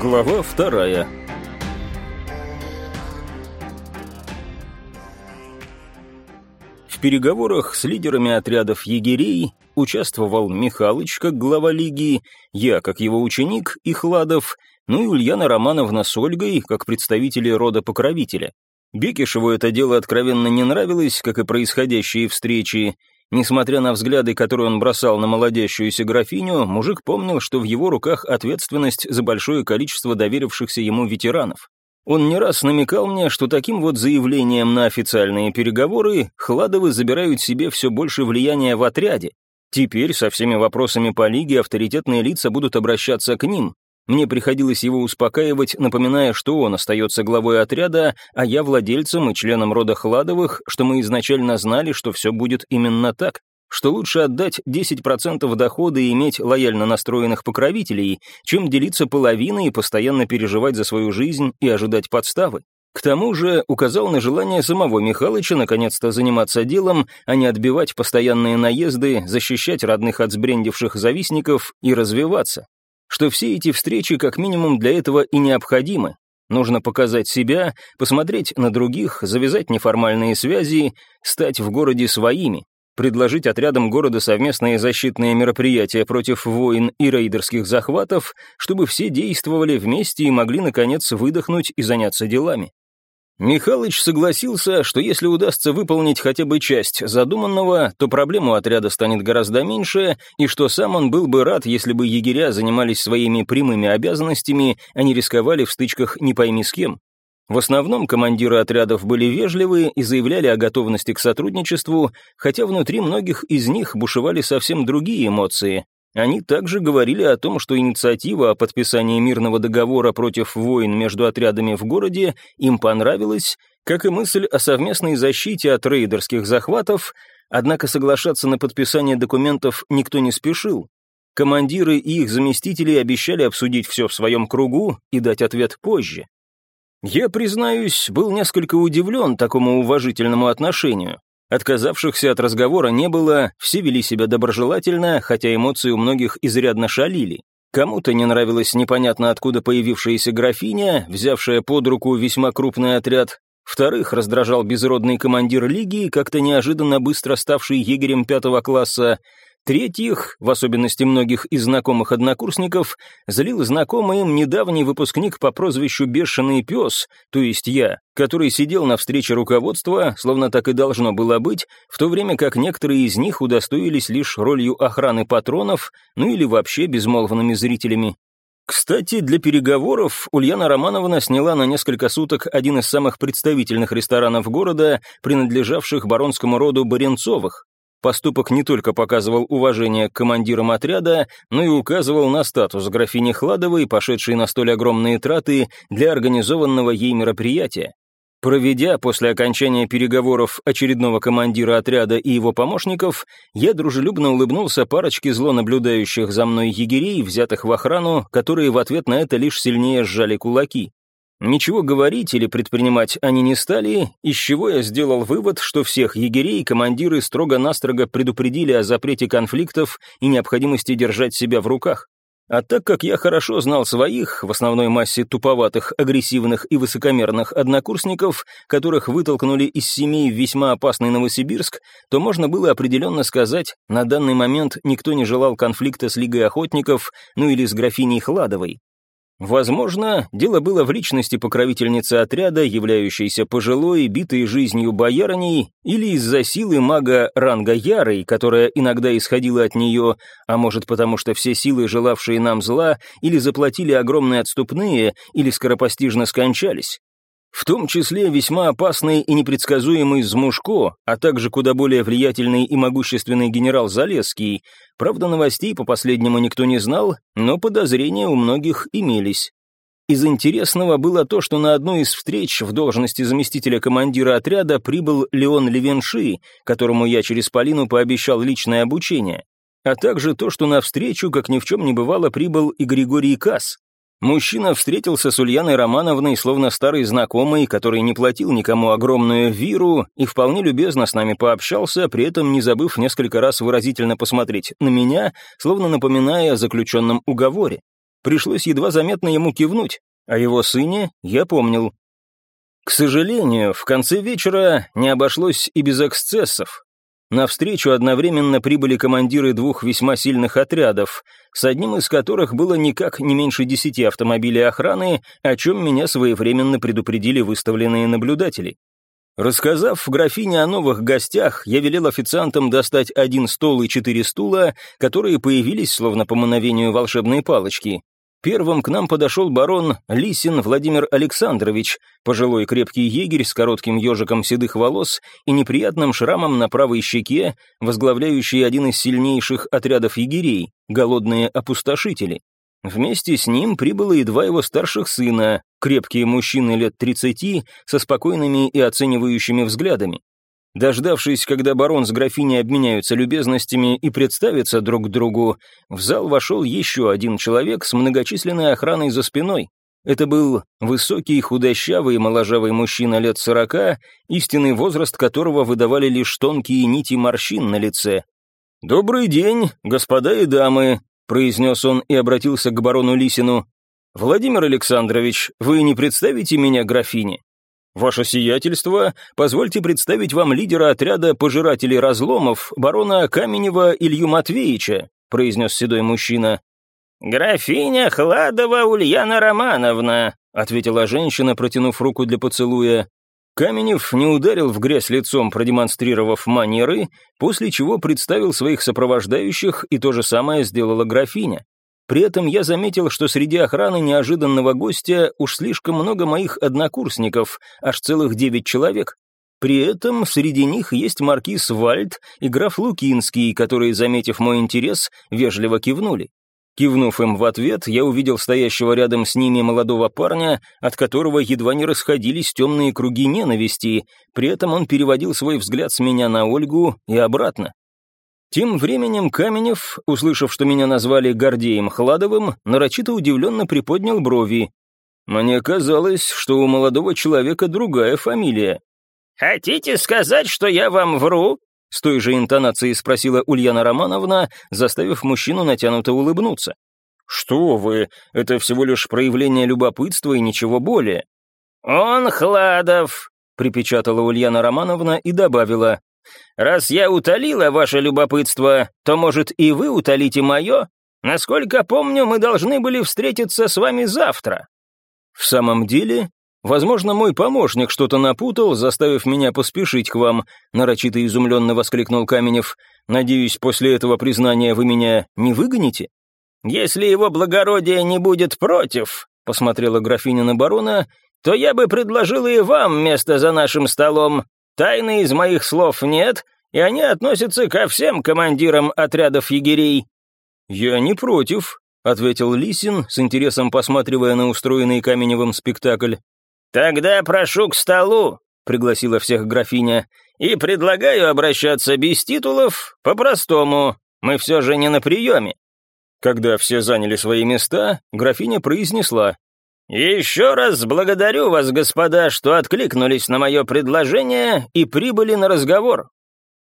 Глава вторая В переговорах с лидерами отрядов егерей участвовал Михалыч как глава лиги, я как его ученик и Хладов, ну и Ульяна Романовна с Ольгой как представители рода покровителя. Бекишеву это дело откровенно не нравилось, как и происходящие встречи, Несмотря на взгляды, которые он бросал на молодящуюся графиню, мужик помнил, что в его руках ответственность за большое количество доверившихся ему ветеранов. Он не раз намекал мне, что таким вот заявлением на официальные переговоры Хладовы забирают себе все больше влияния в отряде. Теперь со всеми вопросами по лиге авторитетные лица будут обращаться к ним, мне приходилось его успокаивать, напоминая, что он остается главой отряда, а я владельцем и членом рода Хладовых, что мы изначально знали, что все будет именно так, что лучше отдать 10% дохода и иметь лояльно настроенных покровителей, чем делиться половиной и постоянно переживать за свою жизнь и ожидать подставы. К тому же указал на желание самого Михалыча наконец-то заниматься делом, а не отбивать постоянные наезды, защищать родных от сбрендивших завистников и развиваться что все эти встречи как минимум для этого и необходимы. Нужно показать себя, посмотреть на других, завязать неформальные связи, стать в городе своими, предложить отрядам города совместные защитные мероприятия против войн и рейдерских захватов, чтобы все действовали вместе и могли, наконец, выдохнуть и заняться делами. Михалыч согласился, что если удастся выполнить хотя бы часть задуманного, то проблему отряда станет гораздо меньше, и что сам он был бы рад, если бы егеря занимались своими прямыми обязанностями, а не рисковали в стычках не пойми с кем. В основном командиры отрядов были вежливы и заявляли о готовности к сотрудничеству, хотя внутри многих из них бушевали совсем другие эмоции, они также говорили о том, что инициатива о подписании мирного договора против войн между отрядами в городе им понравилась, как и мысль о совместной защите от рейдерских захватов, однако соглашаться на подписание документов никто не спешил. Командиры и их заместители обещали обсудить все в своем кругу и дать ответ позже. Я, признаюсь, был несколько удивлен такому уважительному отношению. Отказавшихся от разговора не было, все вели себя доброжелательно, хотя эмоции у многих изрядно шалили. Кому-то не нравилась непонятно откуда появившаяся графиня, взявшая под руку весьма крупный отряд. Вторых раздражал безродный командир лиги, как-то неожиданно быстро ставший егерем пятого класса. Третьих, в особенности многих из знакомых однокурсников, залил знакомый им недавний выпускник по прозвищу «Бешеный пес», то есть я, который сидел на встрече руководства, словно так и должно было быть, в то время как некоторые из них удостоились лишь ролью охраны патронов, ну или вообще безмолвными зрителями. Кстати, для переговоров Ульяна Романовна сняла на несколько суток один из самых представительных ресторанов города, принадлежавших баронскому роду Баренцовых, Поступок не только показывал уважение к командирам отряда, но и указывал на статус графини Хладовой, пошедшей на столь огромные траты для организованного ей мероприятия. Проведя после окончания переговоров очередного командира отряда и его помощников, я дружелюбно улыбнулся парочке зло наблюдающих за мной егерей, взятых в охрану, которые в ответ на это лишь сильнее сжали кулаки. Ничего говорить или предпринимать они не стали, из чего я сделал вывод, что всех егерей командиры строго-настрого предупредили о запрете конфликтов и необходимости держать себя в руках. А так как я хорошо знал своих, в основной массе туповатых, агрессивных и высокомерных однокурсников, которых вытолкнули из семей в весьма опасный Новосибирск, то можно было определенно сказать, на данный момент никто не желал конфликта с Лигой Охотников, ну или с графиней Хладовой. Возможно, дело было в личности покровительницы отряда, являющейся пожилой, битой жизнью боярыней, или из-за силы мага ранга Ярой, которая иногда исходила от нее, а может потому, что все силы, желавшие нам зла, или заплатили огромные отступные, или скоропостижно скончались в том числе весьма опасный и непредсказуемый Змушко, а также куда более влиятельный и могущественный генерал Залесский. Правда, новостей по последнему никто не знал, но подозрения у многих имелись. Из интересного было то, что на одну из встреч в должности заместителя командира отряда прибыл Леон Левенши, которому я через Полину пообещал личное обучение, а также то, что на встречу, как ни в чем не бывало, прибыл и Григорий Касс, Мужчина встретился с Ульяной Романовной, словно старый знакомый, который не платил никому огромную виру и вполне любезно с нами пообщался, при этом не забыв несколько раз выразительно посмотреть на меня, словно напоминая о заключенном уговоре. пришлось едва заметно ему кивнуть, а его сыне я помнил. К сожалению, в конце вечера не обошлось и без эксцессов. На встречу одновременно прибыли командиры двух весьма сильных отрядов, с одним из которых было никак не меньше десяти автомобилей охраны, о чем меня своевременно предупредили выставленные наблюдатели. Рассказав графине о новых гостях, я велел официантам достать один стол и четыре стула, которые появились словно по мановению волшебной палочки. Первым к нам подошел барон Лисин Владимир Александрович, пожилой крепкий егерь с коротким ежиком седых волос и неприятным шрамом на правой щеке, возглавляющий один из сильнейших отрядов егерей, голодные опустошители. Вместе с ним прибыло и два его старших сына, крепкие мужчины лет тридцати, со спокойными и оценивающими взглядами. Дождавшись, когда барон с графиней обменяются любезностями и представятся друг другу, в зал вошел еще один человек с многочисленной охраной за спиной. Это был высокий, худощавый, моложавый мужчина лет сорока, истинный возраст которого выдавали лишь тонкие нити морщин на лице. «Добрый день, господа и дамы», — произнес он и обратился к барону Лисину. «Владимир Александрович, вы не представите меня графине?» «Ваше сиятельство, позвольте представить вам лидера отряда пожирателей разломов, барона Каменева Илью Матвеевича», произнес седой мужчина. «Графиня Хладова Ульяна Романовна», ответила женщина, протянув руку для поцелуя. Каменев не ударил в грязь лицом, продемонстрировав манеры, после чего представил своих сопровождающих, и то же самое сделала графиня. При этом я заметил, что среди охраны неожиданного гостя уж слишком много моих однокурсников, аж целых девять человек. При этом среди них есть маркиз Вальд и граф Лукинский, которые, заметив мой интерес, вежливо кивнули. Кивнув им в ответ, я увидел стоящего рядом с ними молодого парня, от которого едва не расходились темные круги ненависти, при этом он переводил свой взгляд с меня на Ольгу и обратно. Тем временем Каменев, услышав, что меня назвали Гордеем Хладовым, нарочито удивленно приподнял брови. Мне казалось, что у молодого человека другая фамилия. «Хотите сказать, что я вам вру?» С той же интонацией спросила Ульяна Романовна, заставив мужчину натянуто улыбнуться. «Что вы, это всего лишь проявление любопытства и ничего более». «Он Хладов», — припечатала Ульяна Романовна и добавила. Раз я утолила ваше любопытство, то, может, и вы утолите мое? Насколько помню, мы должны были встретиться с вами завтра». «В самом деле, возможно, мой помощник что-то напутал, заставив меня поспешить к вам», нарочито изумленно воскликнул Каменев. «Надеюсь, после этого признания вы меня не выгоните?» «Если его благородие не будет против», — посмотрела графиня на барона, «то я бы предложила и вам место за нашим столом. Тайны из моих слов нет, и они относятся ко всем командирам отрядов егерей». «Я не против», — ответил Лисин, с интересом посматривая на устроенный Каменевым спектакль. «Тогда прошу к столу», — пригласила всех графиня, «и предлагаю обращаться без титулов, по-простому, мы все же не на приеме». Когда все заняли свои места, графиня произнесла «Еще раз благодарю вас, господа, что откликнулись на мое предложение и прибыли на разговор».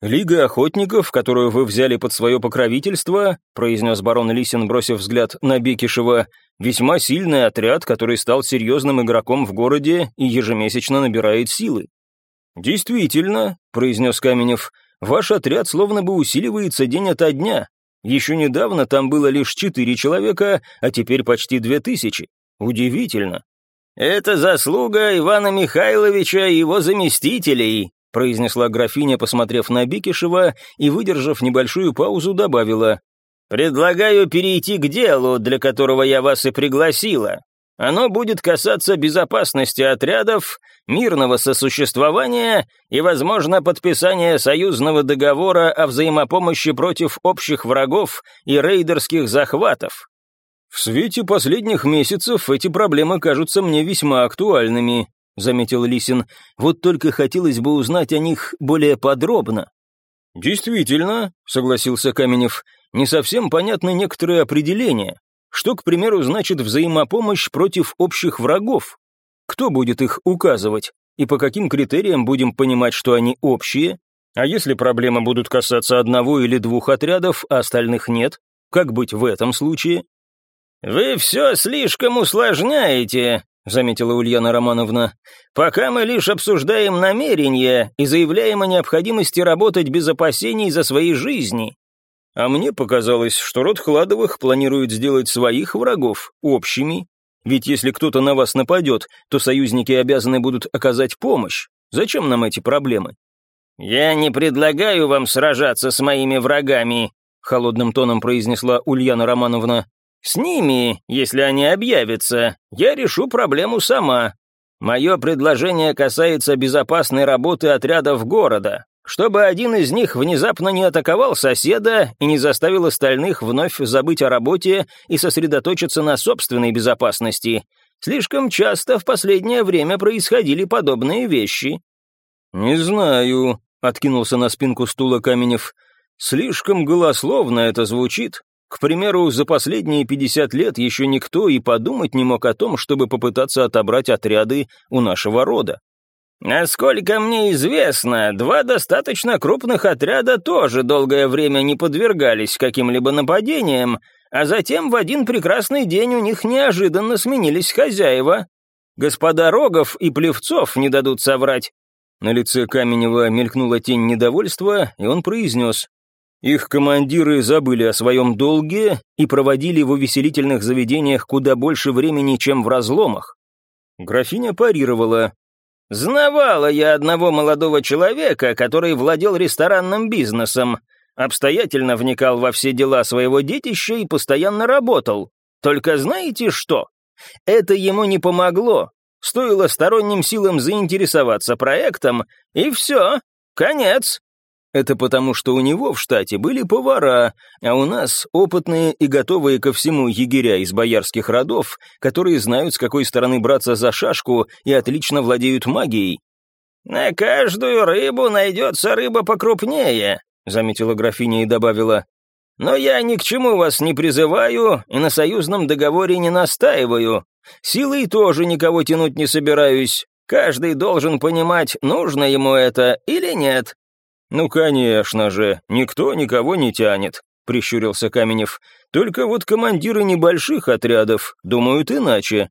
«Лига охотников, которую вы взяли под свое покровительство», произнес барон Лисин, бросив взгляд на Бекишева, «весьма сильный отряд, который стал серьезным игроком в городе и ежемесячно набирает силы». «Действительно», — произнес Каменев, «ваш отряд словно бы усиливается день ото дня. Еще недавно там было лишь четыре человека, а теперь почти две тысячи. Удивительно. «Это заслуга Ивана Михайловича и его заместителей», произнесла графиня, посмотрев на Бикишева и, выдержав небольшую паузу, добавила. «Предлагаю перейти к делу, для которого я вас и пригласила. Оно будет касаться безопасности отрядов, мирного сосуществования и, возможно, подписания союзного договора о взаимопомощи против общих врагов и рейдерских захватов. «В свете последних месяцев эти проблемы кажутся мне весьма актуальными», — заметил Лисин. «Вот только хотелось бы узнать о них более подробно». «Действительно», — согласился Каменев, — «не совсем понятны некоторые определения. Что, к примеру, значит взаимопомощь против общих врагов? Кто будет их указывать? И по каким критериям будем понимать, что они общие? А если проблемы будут касаться одного или двух отрядов, а остальных нет? Как быть в этом случае? «Вы все слишком усложняете», — заметила Ульяна Романовна. «Пока мы лишь обсуждаем намерения и заявляем о необходимости работать без опасений за свои жизни». А мне показалось, что род Хладовых планирует сделать своих врагов общими. Ведь если кто-то на вас нападет, то союзники обязаны будут оказать помощь. Зачем нам эти проблемы? «Я не предлагаю вам сражаться с моими врагами», — холодным тоном произнесла Ульяна Романовна. «С ними, если они объявятся, я решу проблему сама. Мое предложение касается безопасной работы отрядов города, чтобы один из них внезапно не атаковал соседа и не заставил остальных вновь забыть о работе и сосредоточиться на собственной безопасности. Слишком часто в последнее время происходили подобные вещи. «Не знаю», — откинулся на спинку стула Каменев. «Слишком голословно это звучит. К примеру, за последние пятьдесят лет еще никто и подумать не мог о том, чтобы попытаться отобрать отряды у нашего рода. Насколько мне известно, два достаточно крупных отряда тоже долгое время не подвергались каким-либо нападениям, а затем в один прекрасный день у них неожиданно сменились хозяева. Господа Рогов и Плевцов не дадут соврать. На лице Каменева мелькнула тень недовольства, и он произнес. Их командиры забыли о своем долге и проводили в увеселительных заведениях куда больше времени, чем в разломах. Графиня парировала. Знавала я одного молодого человека, который владел ресторанным бизнесом, обстоятельно вникал во все дела своего детища и постоянно работал. Только знаете что? Это ему не помогло. Стоило сторонним силам заинтересоваться проектом, и все, конец. Это потому, что у него в штате были повара, а у нас опытные и готовые ко всему егеря из боярских родов, которые знают, с какой стороны браться за шашку и отлично владеют магией. «На каждую рыбу найдется рыба покрупнее», — заметила графиня и добавила. «Но я ни к чему вас не призываю и на союзном договоре не настаиваю. Силой тоже никого тянуть не собираюсь. Каждый должен понимать, нужно ему это или нет. «Ну, конечно же, никто никого не тянет», — прищурился Каменев. «Только вот командиры небольших отрядов думают иначе».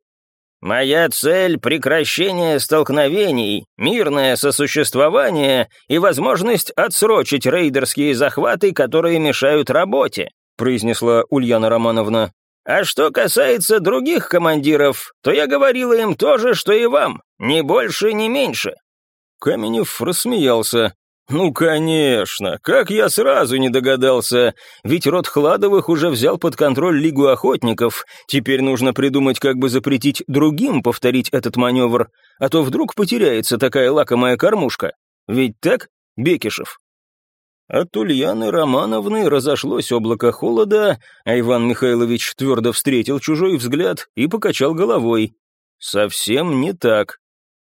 «Моя цель — прекращение столкновений, мирное сосуществование и возможность отсрочить рейдерские захваты, которые мешают работе», — произнесла Ульяна Романовна. «А что касается других командиров, то я говорила им то же, что и вам, ни больше, ни меньше». Каменев рассмеялся. «Ну, конечно, как я сразу не догадался, ведь род Хладовых уже взял под контроль Лигу Охотников, теперь нужно придумать, как бы запретить другим повторить этот маневр, а то вдруг потеряется такая лакомая кормушка. Ведь так, Бекишев?» От Ульяны Романовны разошлось облако холода, а Иван Михайлович твердо встретил чужой взгляд и покачал головой. «Совсем не так».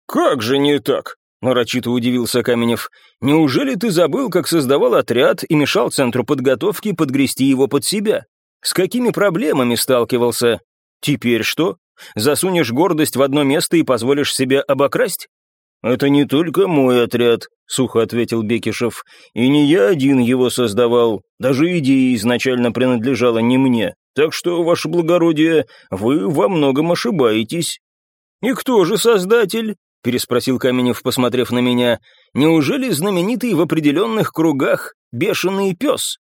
«Как же не так?» Нарочито удивился Каменев. «Неужели ты забыл, как создавал отряд и мешал центру подготовки подгрести его под себя? С какими проблемами сталкивался? Теперь что? Засунешь гордость в одно место и позволишь себя обокрасть?» «Это не только мой отряд», — сухо ответил Бекишев. «И не я один его создавал. Даже идея изначально принадлежала не мне. Так что, ваше благородие, вы во многом ошибаетесь». «И кто же создатель?» Переспросил Каменев, посмотрев на меня. «Неужели знаменитый в определенных кругах бешеный пес?»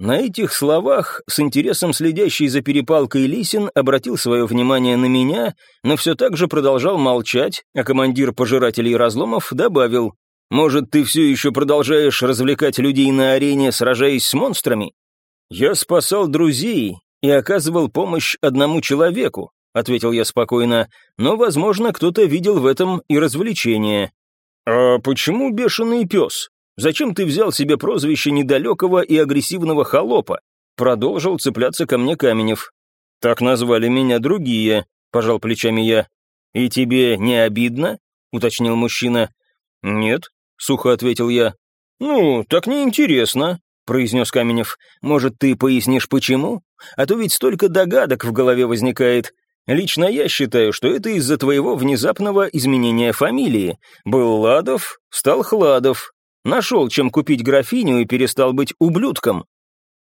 На этих словах, с интересом следящий за перепалкой Лисин обратил свое внимание на меня, но все так же продолжал молчать, а командир пожирателей разломов добавил, «Может, ты все еще продолжаешь развлекать людей на арене, сражаясь с монстрами?» «Я спасал друзей и оказывал помощь одному человеку», — ответил я спокойно, «но, возможно, кто-то видел в этом и развлечение». «А почему бешеный пес? Зачем ты взял себе прозвище недалекого и агрессивного холопа?» Продолжил цепляться ко мне Каменев. «Так назвали меня другие», — пожал плечами я. «И тебе не обидно?» — уточнил мужчина. «Нет», — сухо ответил я. «Ну, так неинтересно», — произнес Каменев. «Может, ты пояснишь, почему? А то ведь столько догадок в голове возникает. Лично я считаю, что это из-за твоего внезапного изменения фамилии. Был Ладов, стал Хладов. Нашел, чем купить графиню и перестал быть ублюдком.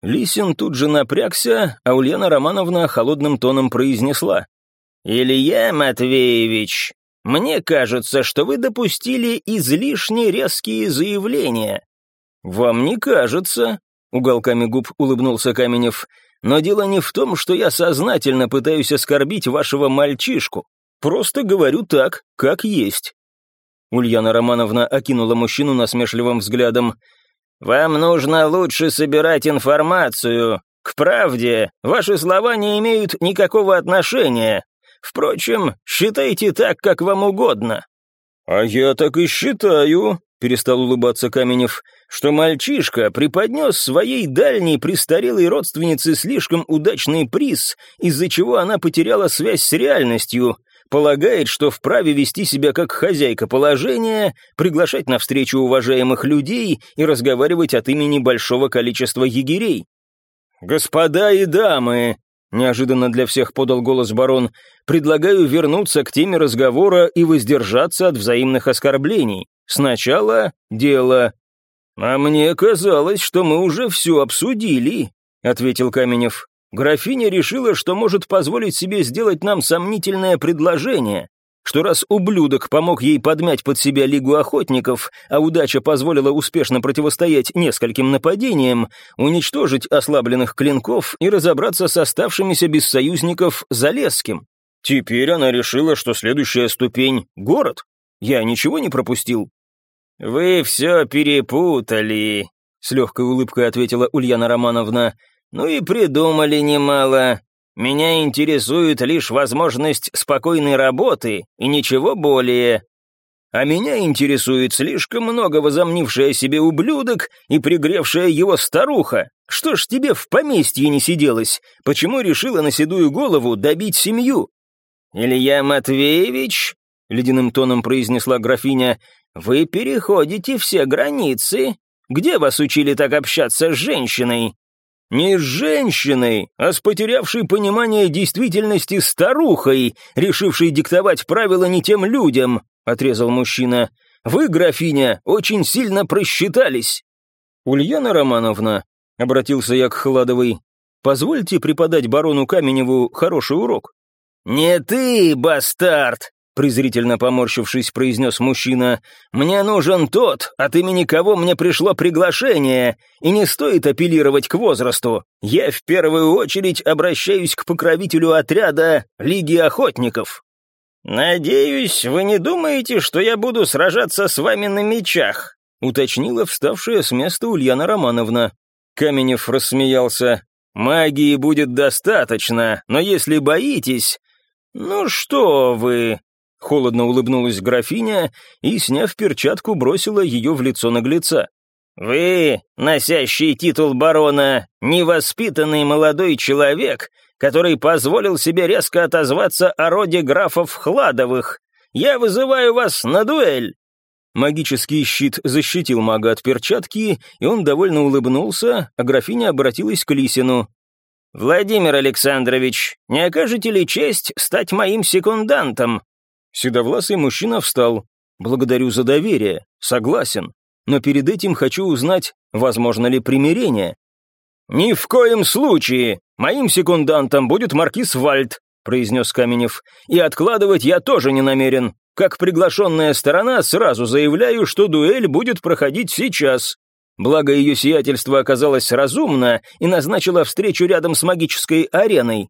Лисин тут же напрягся, а Ульяна Романовна холодным тоном произнесла. «Илья Матвеевич, мне кажется, что вы допустили излишне резкие заявления». «Вам не кажется», — уголками губ улыбнулся Каменев, «но дело не в том, что я сознательно пытаюсь оскорбить вашего мальчишку. Просто говорю так, как есть». Ульяна Романовна окинула мужчину насмешливым взглядом. «Вам нужно лучше собирать информацию. К правде ваши слова не имеют никакого отношения. Впрочем, считайте так, как вам угодно». «А я так и считаю», — перестал улыбаться Каменев, «что мальчишка преподнес своей дальней престарелой родственнице слишком удачный приз, из-за чего она потеряла связь с реальностью, полагает, что вправе вести себя как хозяйка положения, приглашать на встречу уважаемых людей и разговаривать от имени большого количества егерей. «Господа и дамы!» — неожиданно для всех подал голос барон. «Предлагаю вернуться к теме разговора и воздержаться от взаимных оскорблений. Сначала дело». «А мне казалось, что мы уже все обсудили», — ответил Каменев. Графиня решила, что может позволить себе сделать нам сомнительное предложение, что раз ублюдок помог ей подмять под себя Лигу Охотников, а удача позволила успешно противостоять нескольким нападениям, уничтожить ослабленных клинков и разобраться с оставшимися без союзников Залесским. Теперь она решила, что следующая ступень — город. Я ничего не пропустил. «Вы все перепутали», — с легкой улыбкой ответила Ульяна Романовна. Ну и придумали немало. Меня интересует лишь возможность спокойной работы и ничего более. А меня интересует слишком много возомнившая себе ублюдок и пригревшая его старуха. Что ж тебе в поместье не сиделось? Почему решила на седую голову добить семью? Илья Матвеевич, — ледяным тоном произнесла графиня, — вы переходите все границы. Где вас учили так общаться с женщиной? Не с женщиной, а с потерявшей понимание действительности старухой, решившей диктовать правила не тем людям, отрезал мужчина. Вы, графиня, очень сильно просчитались. Ульяна Романовна, обратился я к Хладовой, позвольте преподать барону Каменеву хороший урок. «Не ты, бастард!» Презрительно поморщившись, произнес мужчина, «Мне нужен тот, от имени кого мне пришло приглашение, и не стоит апеллировать к возрасту. Я в первую очередь обращаюсь к покровителю отряда Лиги Охотников». «Надеюсь, вы не думаете, что я буду сражаться с вами на мечах?» уточнила вставшая с места Ульяна Романовна. Каменев рассмеялся. «Магии будет достаточно, но если боитесь...» «Ну что вы, Холодно улыбнулась графиня и, сняв перчатку, бросила ее в лицо наглеца. «Вы, носящий титул барона, невоспитанный молодой человек, который позволил себе резко отозваться о роде графов Хладовых. Я вызываю вас на дуэль!» Магический щит защитил мага от перчатки, и он довольно улыбнулся, а графиня обратилась к Лисину. «Владимир Александрович, не окажете ли честь стать моим секундантом? Седовласый мужчина встал. «Благодарю за доверие. Согласен. Но перед этим хочу узнать, возможно ли примирение». «Ни в коем случае! Моим секундантом будет маркиз Вальд», произнес Каменев. «И откладывать я тоже не намерен. Как приглашенная сторона сразу заявляю, что дуэль будет проходить сейчас. Благо ее сиятельство оказалось разумно и назначило встречу рядом с магической ареной.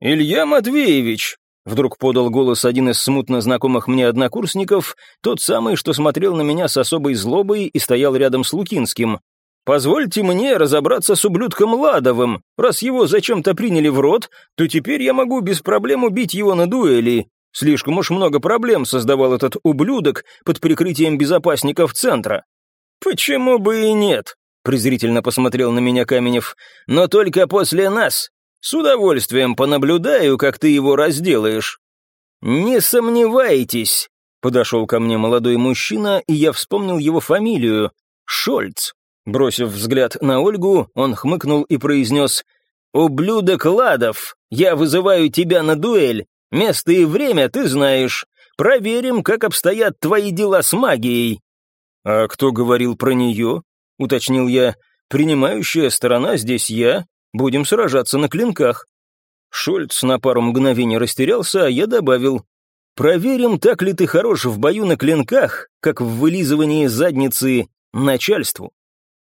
«Илья Матвеевич, Вдруг подал голос один из смутно знакомых мне однокурсников, тот самый, что смотрел на меня с особой злобой и стоял рядом с Лукинским. «Позвольте мне разобраться с ублюдком Ладовым. Раз его зачем-то приняли в рот, то теперь я могу без проблем убить его на дуэли. Слишком уж много проблем создавал этот ублюдок под прикрытием безопасников центра». «Почему бы и нет?» — презрительно посмотрел на меня Каменев. «Но только после нас. С удовольствием понаблюдаю, как ты его разделаешь». «Не сомневайтесь», — подошел ко мне молодой мужчина, и я вспомнил его фамилию — Шольц. Бросив взгляд на Ольгу, он хмыкнул и произнес «Ублюдок Ладов, я вызываю тебя на дуэль. Место и время ты знаешь. Проверим, как обстоят твои дела с магией». «А кто говорил про нее?» — уточнил я. Принимающая сторона здесь я, будем сражаться на клинках». Шольц на пару мгновений растерялся, а я добавил, «Проверим, так ли ты хорош в бою на клинках, как в вылизывании задницы начальству».